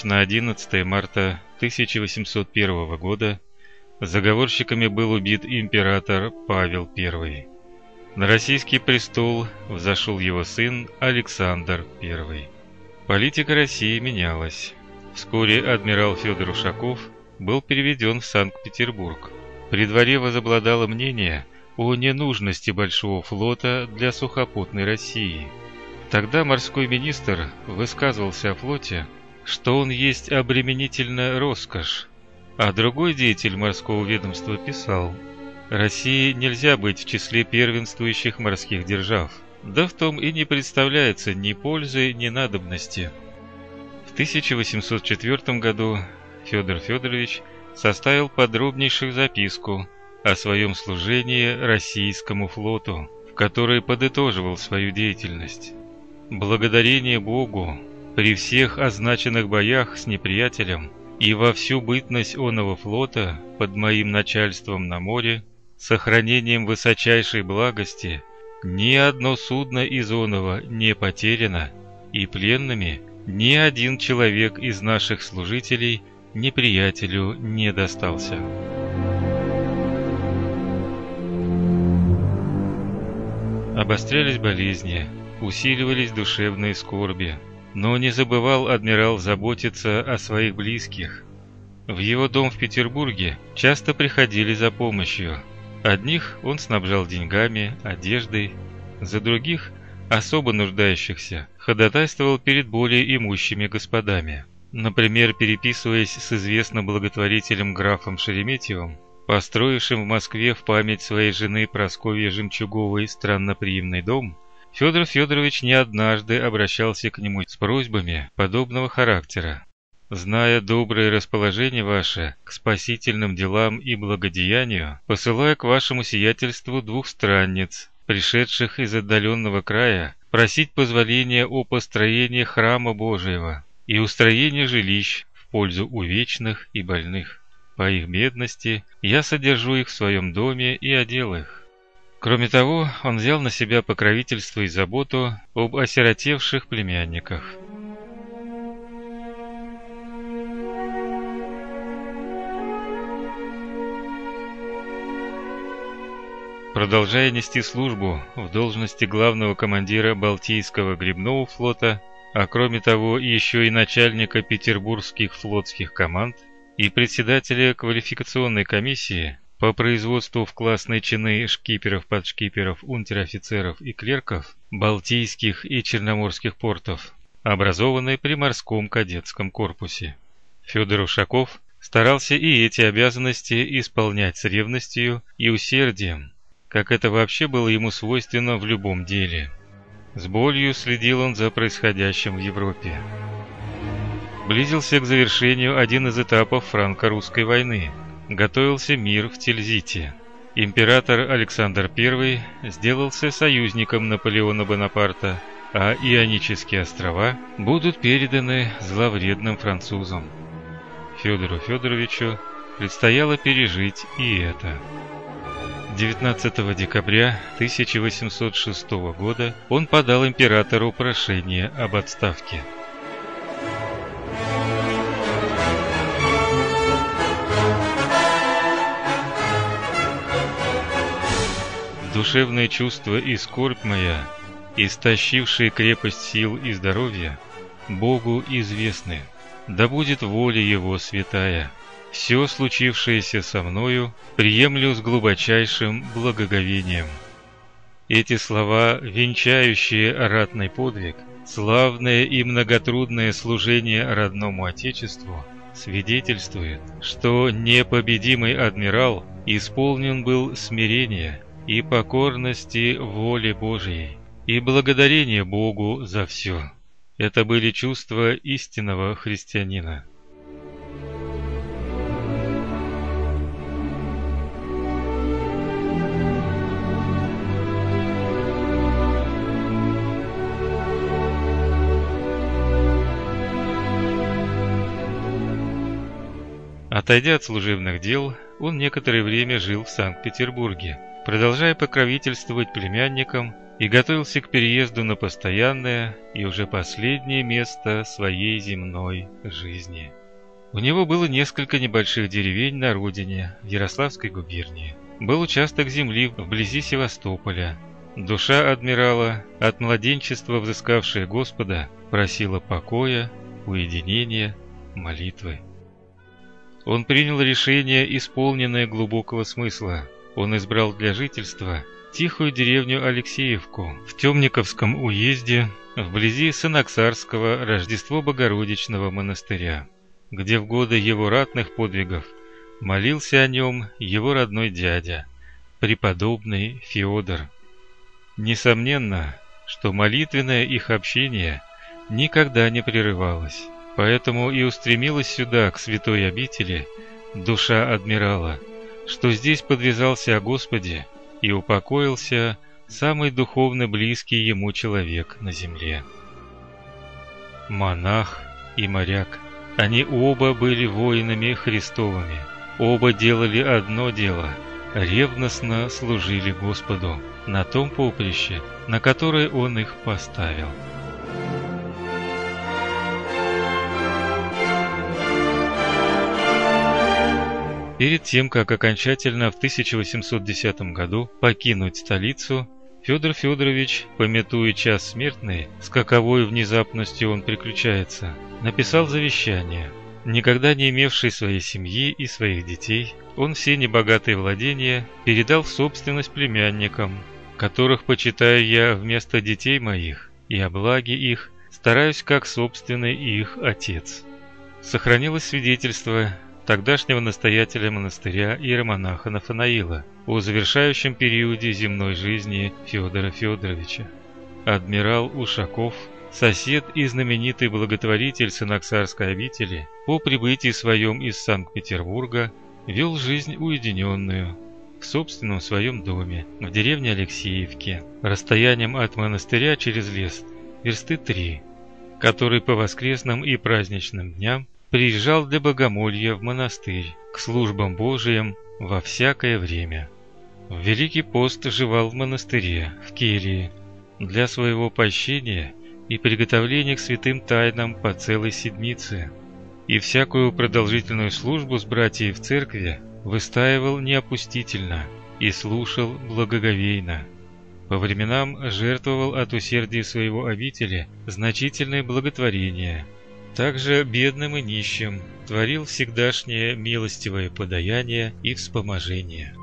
ночь на 11 марта 1801 года заговорщиками был убит император Павел I. На российский престол взошел его сын Александр I. Политика России менялась. Вскоре адмирал Федор Ушаков был переведен в Санкт-Петербург. При дворе возобладало мнение о ненужности большого флота для сухопутной России. Тогда морской министр высказывался о флоте, что он есть обременительная роскошь, а другой деятель морского ведомства писал: России нельзя быть в числе первенствующих морских держав. Да в том и не представляется ни пользы, ни надобности. В 1804 году Федор Федорович составил подробнейшую записку о своем служении российскому флоту, в которой подытоживал свою деятельность. Благодарение Богу при всех означенных боях с неприятелем и во всю бытность оного флота под моим начальством на море, сохранением высочайшей благости, ни одно судно из оного не потеряно, и пленными ни один человек из наших служителей неприятелю не достался. Обострялись болезни, усиливались душевные скорби, но не забывал адмирал заботиться о своих близких. В его дом в Петербурге часто приходили за помощью. Одних он снабжал деньгами, одеждой, за других, особо нуждающихся, ходатайствовал перед более имущими господами. Например, переписываясь с известным благотворителем графом Шереметьевым, построившим в Москве в память своей жены Прасковьи Жемчуговой странноприимный дом, Федор Федорович не однажды обращался к нему с просьбами подобного характера. Зная доброе расположение ваше к спасительным делам и благодеянию, посылаю к вашему сиятельству двух странниц, пришедших из отдаленного края, просить позволения о построении храма Божьего и устроении жилищ в пользу увечных и больных. По их бедности я содержу их в своем доме и одел их. Кроме того, он взял на себя покровительство и заботу об осиротевших племянниках. Продолжая нести службу в должности главного командира Балтийского грибного флота, а кроме того еще и начальника петербургских флотских команд и председателя квалификационной комиссии, по производству в классные чины шкиперов, подшкиперов, унтер-офицеров и клерков Балтийских и Черноморских портов, образованной при морском кадетском корпусе. Федор Ушаков старался и эти обязанности исполнять с ревностью и усердием, как это вообще было ему свойственно в любом деле. С болью следил он за происходящим в Европе. Близился к завершению один из этапов франко-русской войны – готовился мир в Тильзите. Император Александр I сделался союзником Наполеона Бонапарта, а Ионические острова будут переданы зловредным французам. Федору Федоровичу предстояло пережить и это. 19 декабря 1806 года он подал императору прошение об отставке. Душевные чувства и скорбь моя, истощившие крепость сил и здоровья, Богу известны. Да будет воля Его святая. Все случившееся со мною приемлю с глубочайшим благоговением. Эти слова, венчающие ратный подвиг, славное и многотрудное служение родному Отечеству, свидетельствуют, что непобедимый адмирал исполнен был смирения, и покорности воле Божьей, и благодарение Богу за все. Это были чувства истинного христианина. Отойдя от служебных дел, он некоторое время жил в Санкт-Петербурге продолжая покровительствовать племянникам и готовился к переезду на постоянное и уже последнее место своей земной жизни. У него было несколько небольших деревень на родине, в Ярославской губернии. Был участок земли вблизи Севастополя. Душа адмирала, от младенчества взыскавшая Господа, просила покоя, уединения, молитвы. Он принял решение, исполненное глубокого смысла. Он избрал для жительства тихую деревню Алексеевку в Темниковском уезде, вблизи Санаксарского Рождество Богородичного монастыря, где в годы его ратных подвигов молился о нем его родной дядя, преподобный Феодор. Несомненно, что молитвенное их общение никогда не прерывалось. Поэтому и устремилась сюда, к святой обители, душа адмирала, что здесь подвязался о Господе и упокоился самый духовно близкий ему человек на земле. Монах и моряк, они оба были воинами Христовыми, оба делали одно дело – ревностно служили Господу на том поприще, на которое Он их поставил. Перед тем, как окончательно в 1810 году покинуть столицу, Федор Федорович, пометуя час смертный, с каковой внезапностью он приключается, написал завещание. Никогда не имевший своей семьи и своих детей, он все небогатые владения передал в собственность племянникам, которых почитаю я вместо детей моих, и о благе их стараюсь как собственный их отец. Сохранилось свидетельство тогдашнего настоятеля монастыря иеромонаха Нафанаила о завершающем периоде земной жизни Федора Федоровича. Адмирал Ушаков, сосед и знаменитый благотворитель Сыноксарской обители, по прибытии своем из Санкт-Петербурга вел жизнь уединенную, в собственном своем доме, в деревне Алексеевке, расстоянием от монастыря через лес, версты три, который по воскресным и праздничным дням приезжал для богомолья в монастырь, к службам Божиим во всякое время. В Великий пост жевал в монастыре, в келье, для своего пощения и приготовления к святым тайнам по целой седмице. И всякую продолжительную службу с братьями в церкви выстаивал неопустительно и слушал благоговейно. По временам жертвовал от усердия своего обители значительное благотворение – также бедным и нищим творил всегдашнее милостивое подаяние и вспоможение.